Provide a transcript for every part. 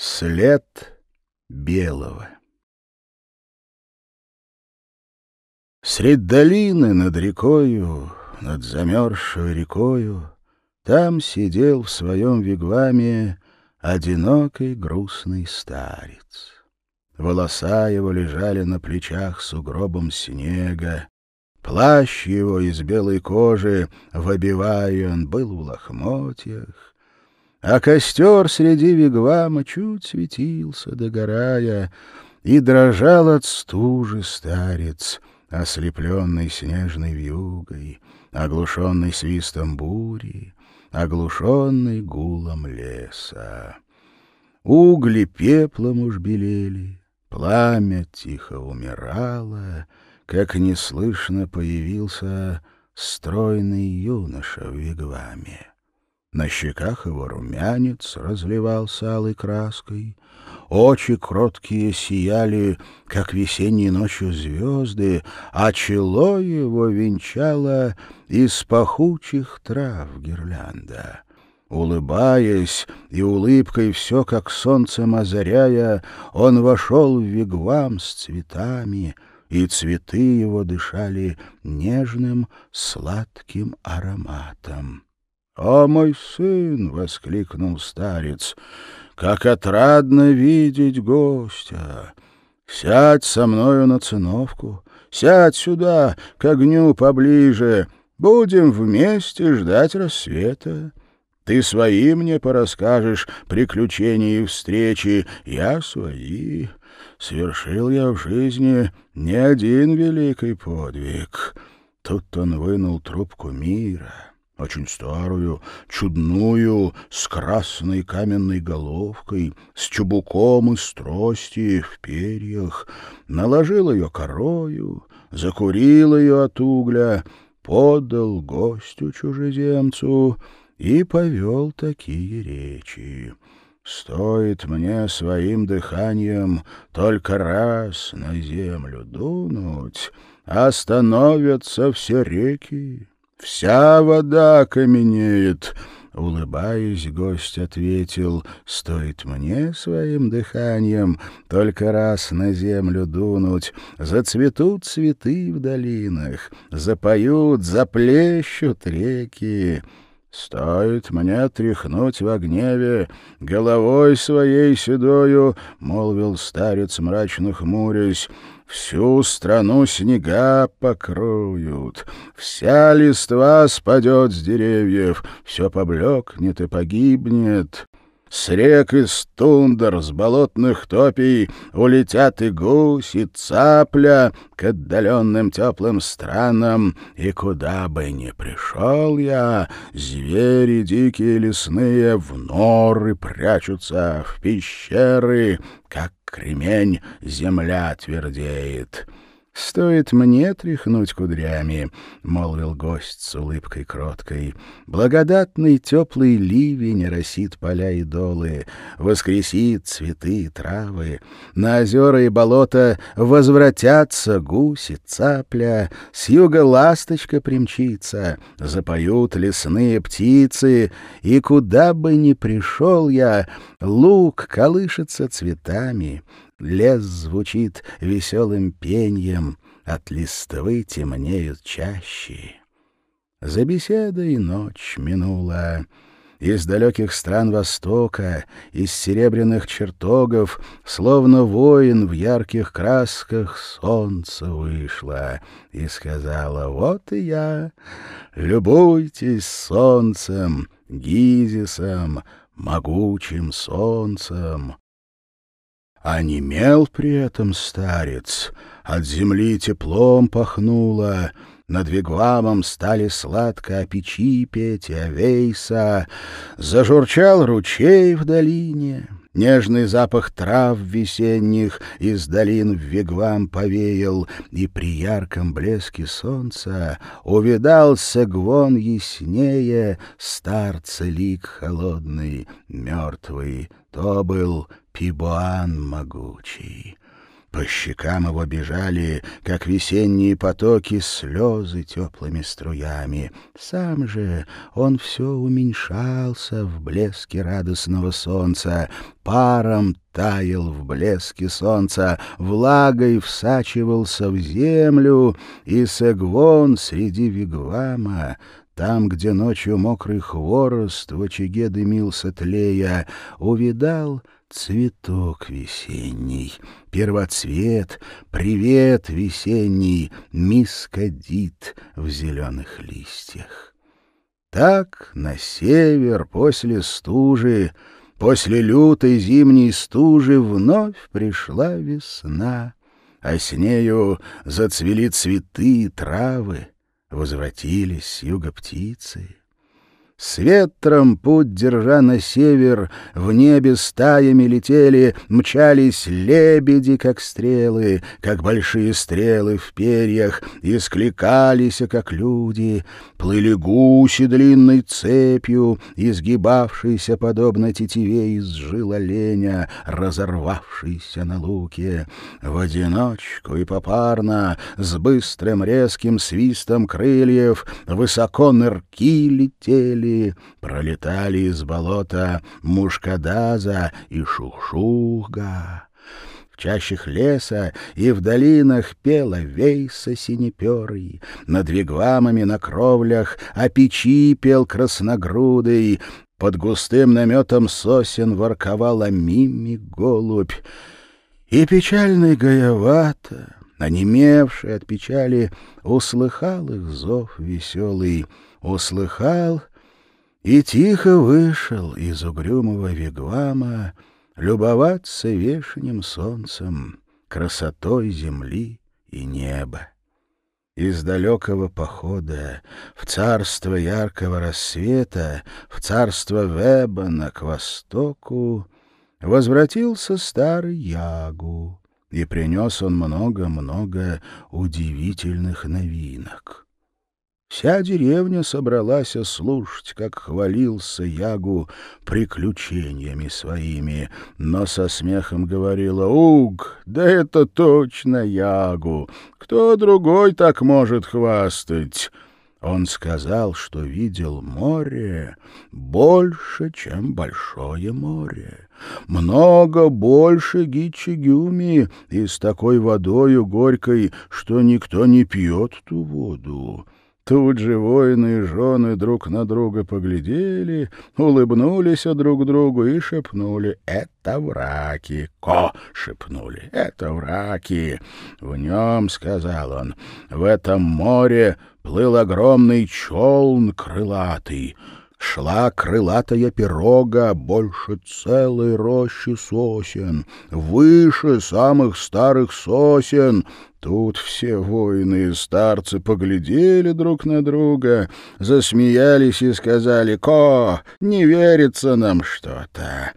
След белого. Средь долины над рекою, над замерзшей рекою, Там сидел в своем вигваме одинокий грустный старец. Волоса его лежали на плечах сугробом снега, Плащ его из белой кожи, в обивае он был в лохмотьях, а костер среди вигвама чуть светился, догорая, и дрожал от стужи старец, ослепленный снежной вьюгой, оглушенный свистом бури, оглушенный гулом леса. Угли пеплом уж белели, пламя тихо умирало, как неслышно появился стройный юноша в вигваме. На щеках его румянец разливался алой краской, очи кроткие сияли, как весенней ночью звезды, а чело его венчало из пахучих трав гирлянда. Улыбаясь и улыбкой все, как солнцем озаряя, он вошел в вигвам с цветами, и цветы его дышали нежным сладким ароматом. «О, мой сын!» — воскликнул старец. «Как отрадно видеть гостя! Сядь со мною на циновку, сядь сюда, к огню поближе, будем вместе ждать рассвета. Ты свои мне порасскажешь приключения и встречи, я свои. Свершил я в жизни не один великий подвиг». Тут он вынул трубку мира — очень старую, чудную, с красной каменной головкой, с чубуком из трости в перьях, наложил ее корою, закурил ее от угля, подал гостю-чужеземцу и повел такие речи. Стоит мне своим дыханием только раз на землю дунуть, остановятся все реки, Вся вода каменеет. Улыбаясь, гость ответил, «Стоит мне своим дыханием только раз на землю дунуть, зацветут цветы в долинах, запоют, заплещут реки». «Стоит мне тряхнуть в гневе головой своей седою», — молвил старец, мрачно хмурясь, Всю страну снега покроют, вся листва спадет с деревьев, все поблекнет и погибнет. С рек из тундр, с болотных топий Улетят и гусь, и цапля К отдаленным теплым странам. И куда бы ни пришел я, Звери дикие лесные В норы прячутся, в пещеры, Как кремень земля твердеет. «Стоит мне тряхнуть кудрями», — молвил гость с улыбкой кроткой. «Благодатный теплый ливень росит поля и долы, воскресит цветы и травы. На озера и болота возвратятся гуси, цапля, с юга ласточка примчится, запоют лесные птицы, и куда бы ни пришел я, лук колышется цветами». Лес звучит веселым пеньем, От листвы темнеют чащи. За беседой ночь минула. Из далеких стран Востока, из серебряных чертогов, Словно воин в ярких красках солнце вышло И сказала, вот и я, любуйтесь солнцем, Гизисом, могучим солнцем. А немел при этом старец, от земли теплом пахнуло, над вигвамом стали сладко о печи петь и овейса, зажурчал ручей в долине, нежный запах трав весенних из долин в вигвам повеял, и при ярком блеске солнца увидался гвон яснее старца лик холодный, мертвый, то был Пибуан могучий. По щекам его бежали, как весенние потоки, слезы теплыми струями. Сам же он все уменьшался в блеске радостного солнца, паром таял в блеске солнца, влагой всачивался в землю, и Сэгвон среди вигвама там, где ночью мокрый хворост в очаге дымился тлея, увидал цветок весенний, первоцвет, привет весенний, мискадит в зеленых листьях. Так на север после стужи, после лютой зимней стужи вновь пришла весна, а с нею зацвели цветы и травы, возвратились с юга птицы. С ветром путь держа на север, в небе стаями летели, мчались лебеди, как стрелы, как большие стрелы в перьях, и скликались, как люди. Плыли гуси длинной цепью, изгибавшейся подобно тетиве из жил оленя, разорвавшейся на луке. В одиночку и попарно, с быстрым резким свистом крыльев, высоко нырки летели, пролетали, пролетали из болота Мушкадаза и Шухшухга. В чащах леса и в долинах пела вейса синеперый, над вигвамами на кровлях о печи пел красногрудый, под густым наметом сосен ворковала мими голубь. И печальный Гаявата, онемевший от печали, услыхал их зов веселый, услыхал и тихо вышел из угрюмого вигвама любоваться вешним солнцем, красотой земли и неба. Из далекого похода в царство яркого рассвета, в царство Вебана к востоку, возвратился старый Ягу, и принес он много-много удивительных новинок. Вся деревня собралась слушать, как хвалился Ягу приключениями своими, но со смехом говорила «Уг, да это точно Ягу! Кто другой так может хвастать?» Он сказал, что видел море больше, чем большое море. Много больше Гичигюми и с такой водою горькой, что никто не пьет ту воду. Тут же воины и жены друг на друга поглядели, улыбнулись друг другу и шепнули «Это враки!» «Ко!» — шепнули «Это враки!» «В нем, — сказал он, — в этом море плыл огромный челн крылатый». Шла крылатая пирога больше целой рощи сосен, выше самых старых сосен, Тут все воины и старцы поглядели друг на друга, засмеялись и сказали «Ко, не верится нам что-то».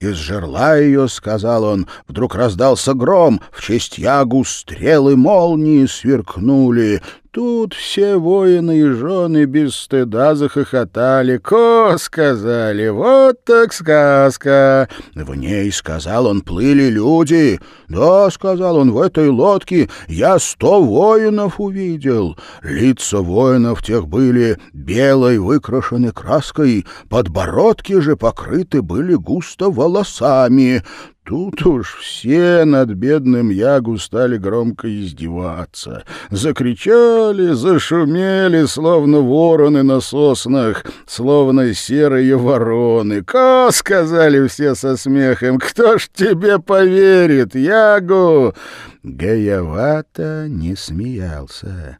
Из жерла ее, — сказал он, — вдруг раздался гром, в честь ягу стрелы молнии сверкнули. Тут все воины и жены без стыда захохотали. «Ко!» — сказали. «Вот так сказка!» В ней, — сказал он, — плыли люди. «Да», — сказал он, — «в этой лодке я сто воинов увидел. Лица воинов тех были белой выкрашены краской, подбородки же покрыты были густо волосами. Тут уж все над бедным Ягу стали громко издеваться. Закричали, зашумели, словно вороны на соснах, словно серые вороны. «Ко!» — сказали все со смехом. «Кто ж тебе поверит, Ягу?» Гаявата не смеялся.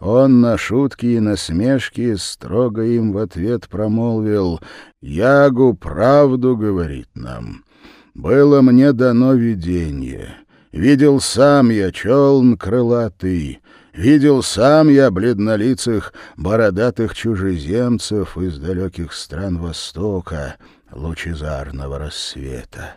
Он на шутки и насмешки строго им в ответ промолвил «Ягу правду говорит нам». Было мне дано видение. Видел сам я челн крылатый, видел сам я бледнолицых, бородатых чужеземцев из далеких стран Востока, лучезарного рассвета.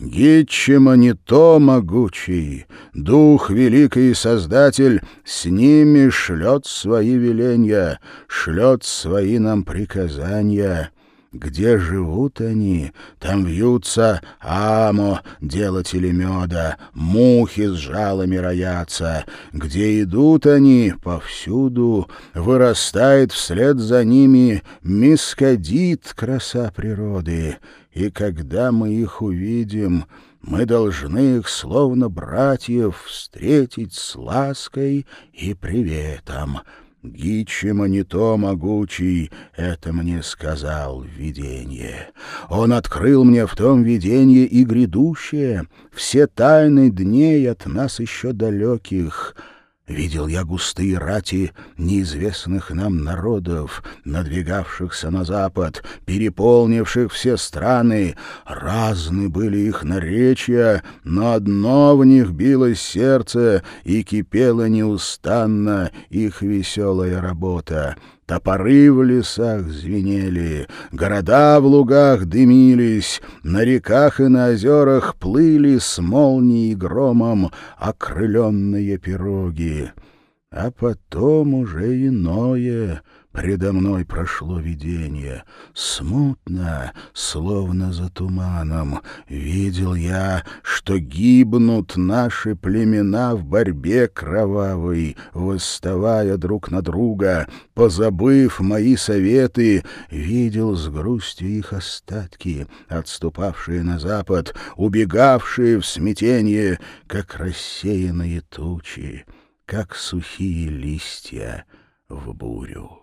Гитчима не то могучий, Дух великий Создатель С ними шлет свои веления, Шлет свои нам приказания — Где живут они, там вьются амо, делатели меда, мухи с жалами роятся. Где идут они, повсюду вырастает вслед за ними мискадит, краса природы. И когда мы их увидим, мы должны их, словно братьев, встретить с лаской и приветом. Гичима не то могучий, это мне сказал видение. Он открыл мне в том видении и грядущее, все тайны дней от нас еще далеких — Видел я густые рати неизвестных нам народов, надвигавшихся на запад, переполнивших все страны. Разны были их наречия, но одно в них билось сердце и кипела неустанно их веселая работа. Топоры в лесах звенели, города в лугах дымились, на реках и на озерах плыли с молнией и громом окрыленные пироги. А потом уже иное — Предо мной прошло видение. Смутно, словно за туманом, видел я, что гибнут наши племена в борьбе кровавой, восставая друг на друга, позабыв мои советы, видел с грустью их остатки, отступавшие на запад, убегавшие в смятение, как рассеянные тучи, как сухие листья в бурю.